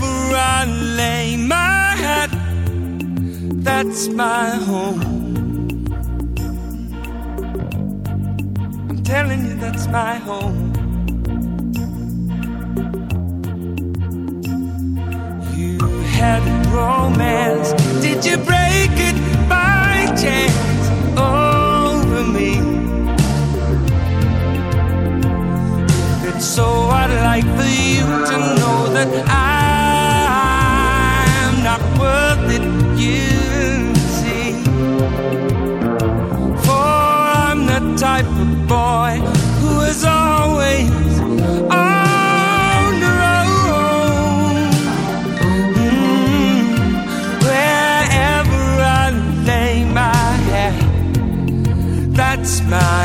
wherever I lay my head, that's my home. I'm telling you, that's my home. You had romance, did you break it by chance over me? It's so I'd like for you to know that I. my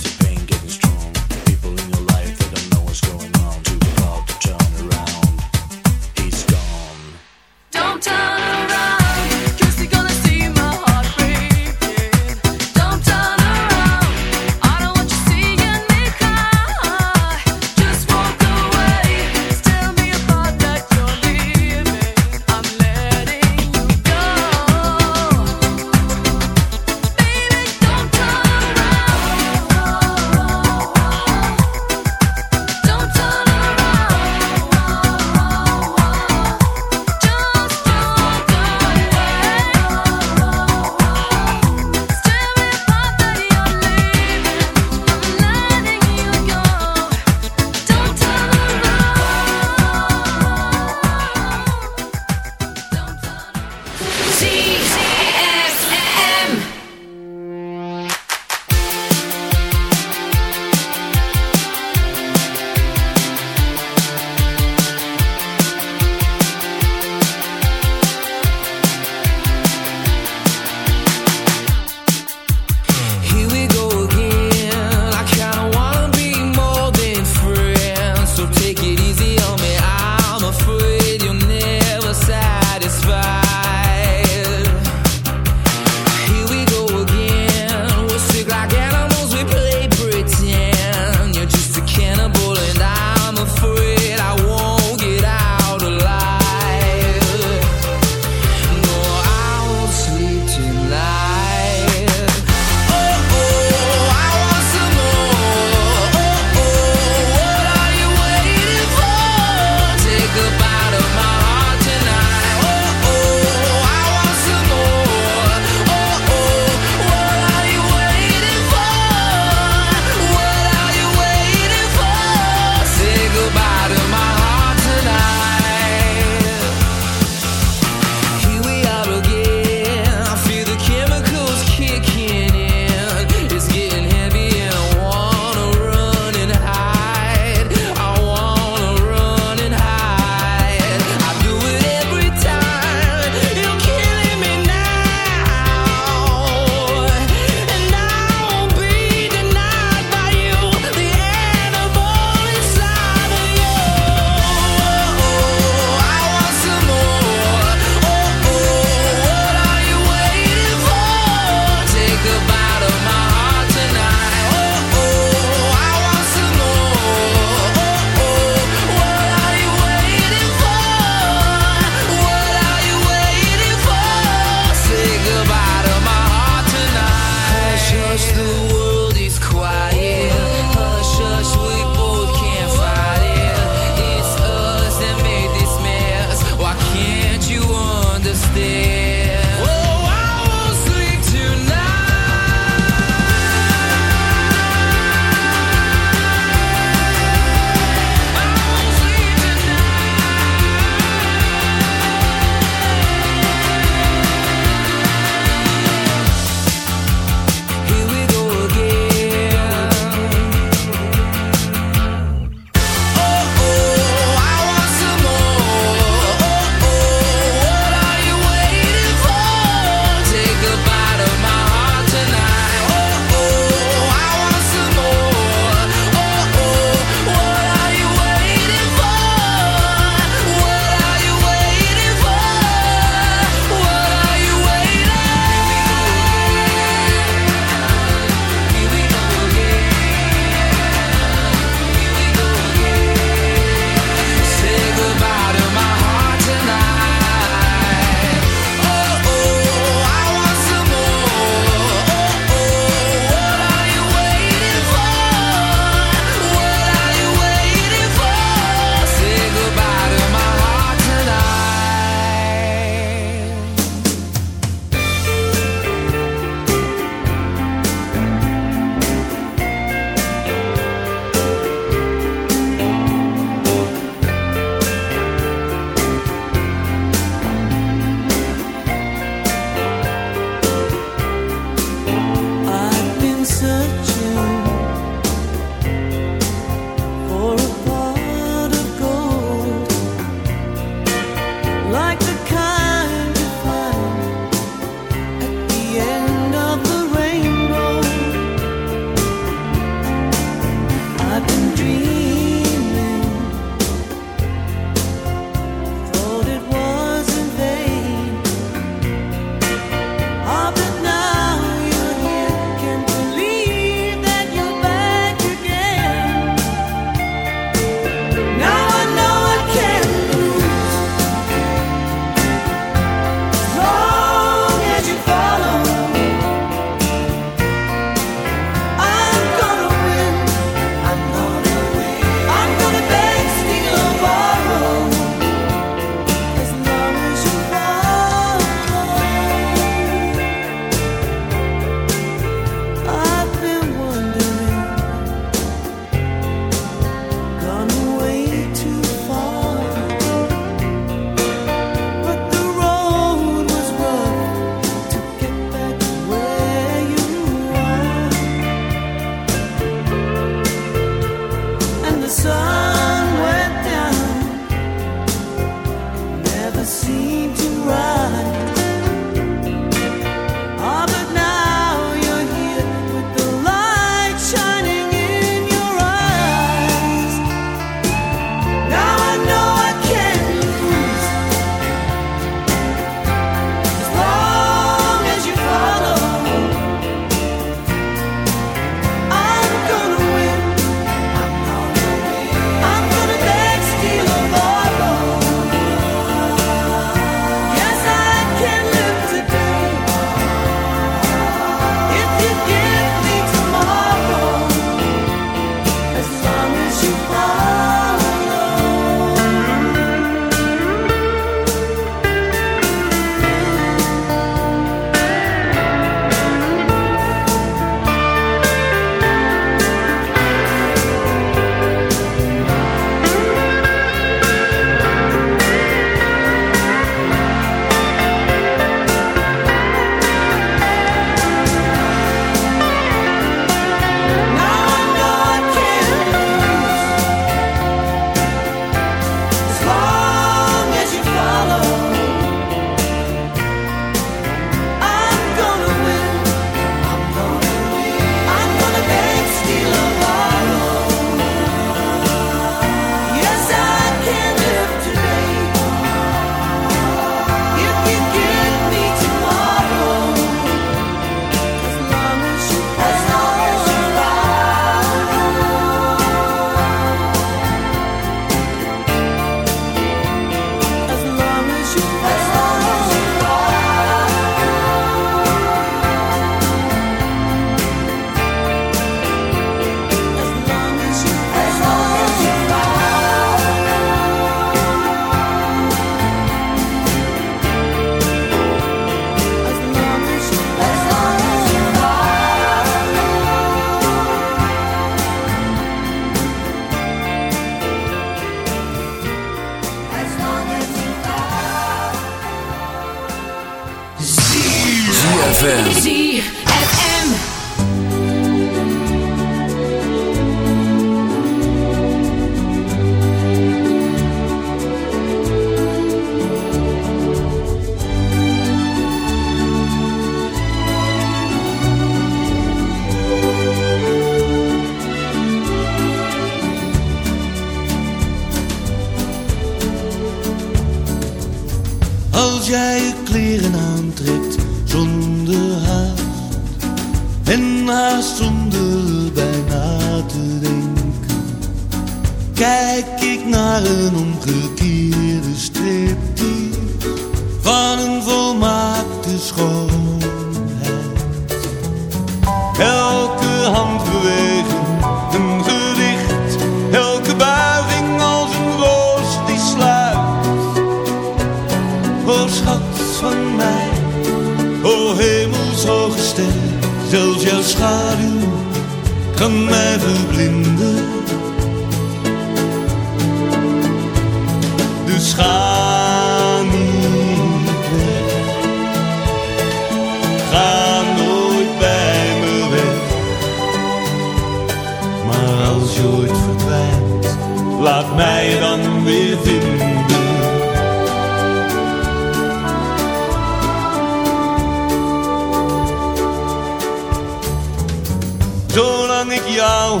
Zolang ik jou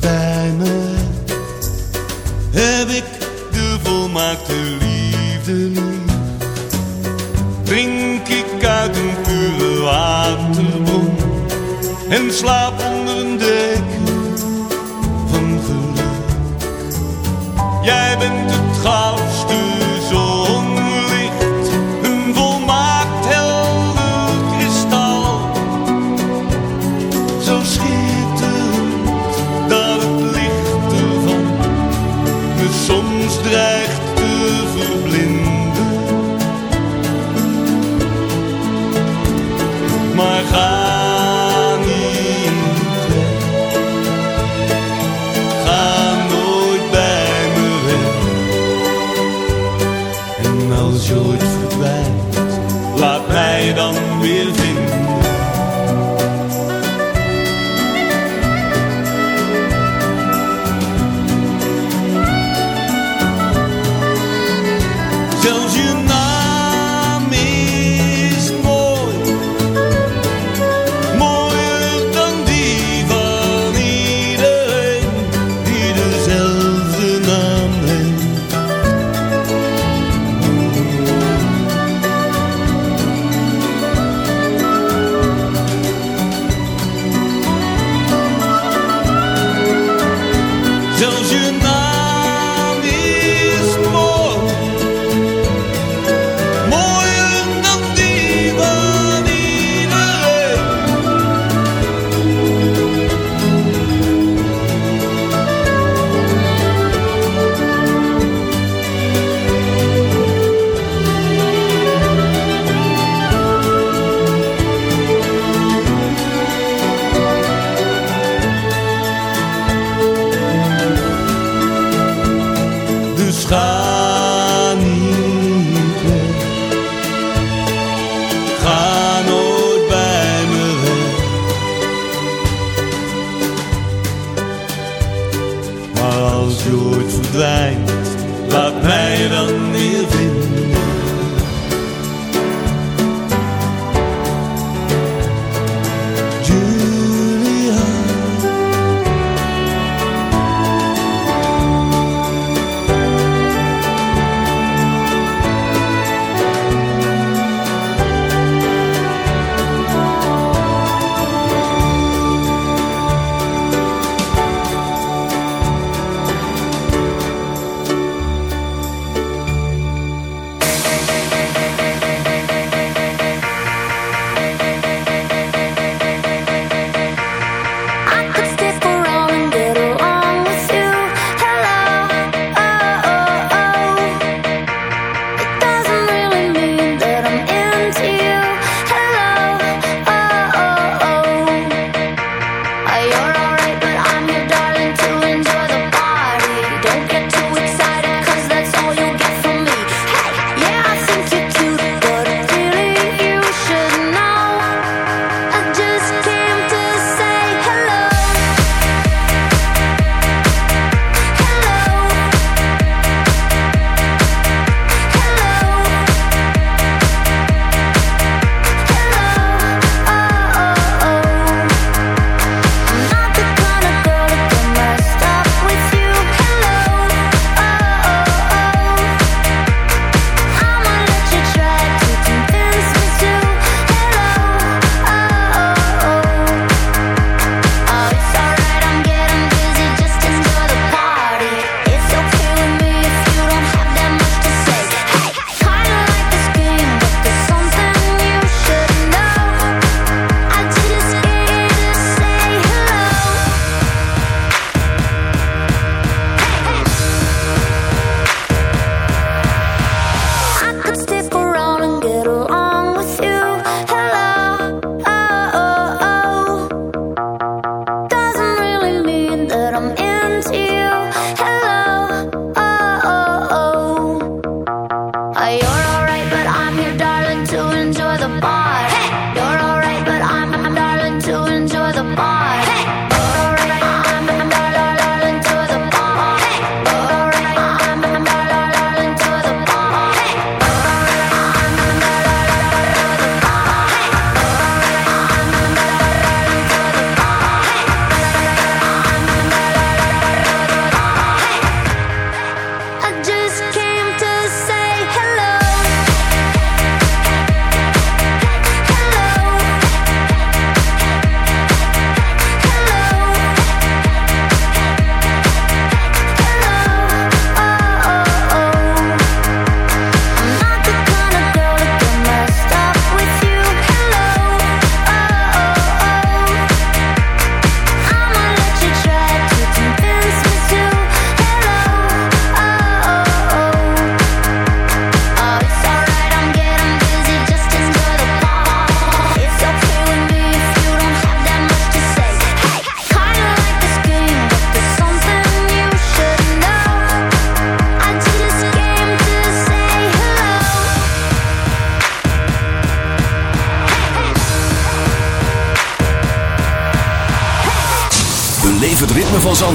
bij me, heb ik de volmaakte liefde lief. Drink ik uit een pure waterbron en slaap onder een deken van geluk. Jij bent het goud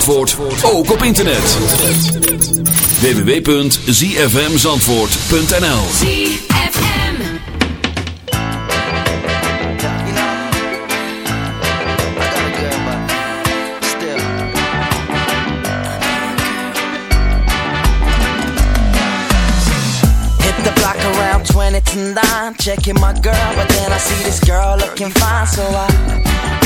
Zandvoort ook op internet. www.zfmzandvoort.nl ZFM. Hit the block around 20 to 9, checking my girl, but then I see this girl looking fine, so I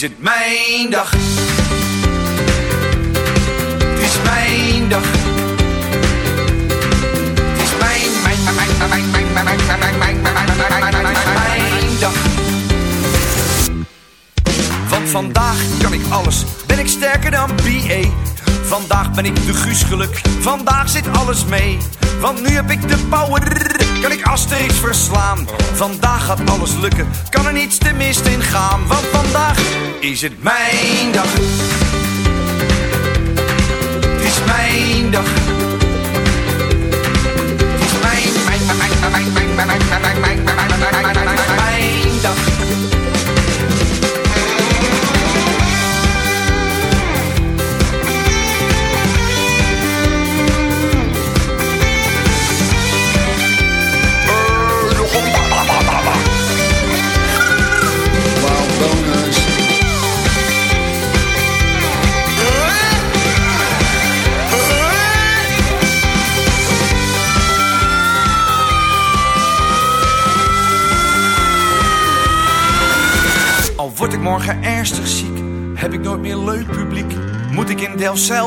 he's is dag.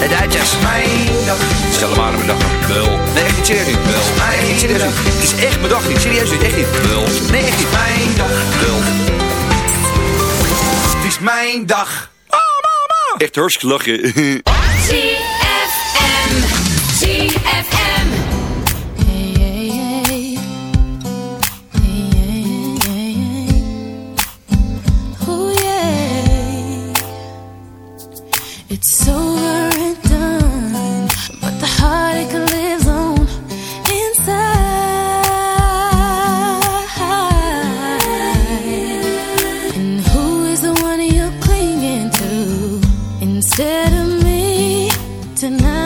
De Duitsers. Mijn dag. Stel hem aan mijn dag. Wel. Nee, echt niet serieus niet. Wel. Nee, echt niet serieus niet. Het is echt mijn dag niet. Serieus niet. Echt niet. Wel. Nee, echt niet. Mijn dag. Wel. Het is mijn dag. Oh, mama. Echt hartstikke lachen. tonight?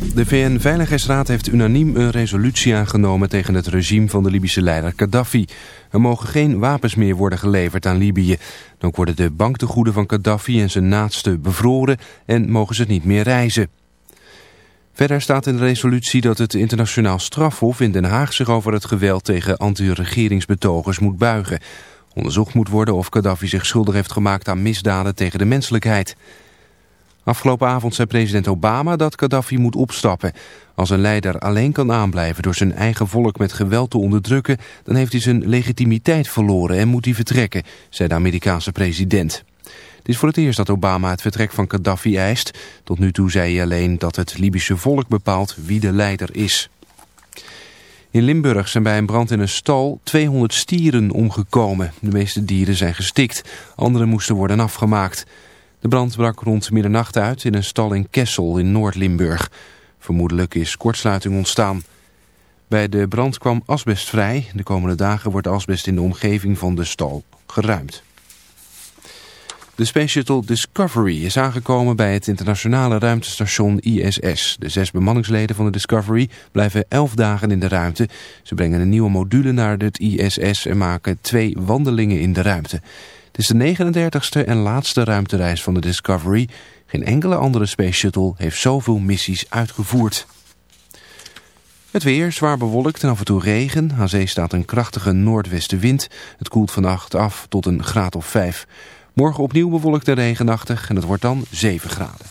De VN-veiligheidsraad heeft unaniem een resolutie aangenomen tegen het regime van de Libische leider Gaddafi. Er mogen geen wapens meer worden geleverd aan Libië. Dan worden de banktegoeden van Gaddafi en zijn naasten bevroren en mogen ze niet meer reizen. Verder staat in de resolutie dat het internationaal strafhof in Den Haag zich over het geweld tegen anti-regeringsbetogers moet buigen. Onderzocht moet worden of Gaddafi zich schuldig heeft gemaakt aan misdaden tegen de menselijkheid. Afgelopen avond zei president Obama dat Gaddafi moet opstappen. Als een leider alleen kan aanblijven door zijn eigen volk met geweld te onderdrukken... dan heeft hij zijn legitimiteit verloren en moet hij vertrekken, zei de Amerikaanse president. Het is voor het eerst dat Obama het vertrek van Gaddafi eist. Tot nu toe zei hij alleen dat het Libische volk bepaalt wie de leider is. In Limburg zijn bij een brand in een stal 200 stieren omgekomen. De meeste dieren zijn gestikt, Andere moesten worden afgemaakt... De brand brak rond middernacht uit in een stal in Kessel in Noord-Limburg. Vermoedelijk is kortsluiting ontstaan. Bij de brand kwam asbest vrij. De komende dagen wordt asbest in de omgeving van de stal geruimd. De Space Shuttle Discovery is aangekomen bij het internationale ruimtestation ISS. De zes bemanningsleden van de Discovery blijven elf dagen in de ruimte. Ze brengen een nieuwe module naar het ISS en maken twee wandelingen in de ruimte. Het is de 39ste en laatste ruimtereis van de Discovery. Geen enkele andere Space Shuttle heeft zoveel missies uitgevoerd. Het weer zwaar bewolkt en af en toe regen. Aan zee staat een krachtige noordwestenwind. Het koelt vannacht af tot een graad of 5. Morgen opnieuw bewolkt en regenachtig en het wordt dan 7 graden.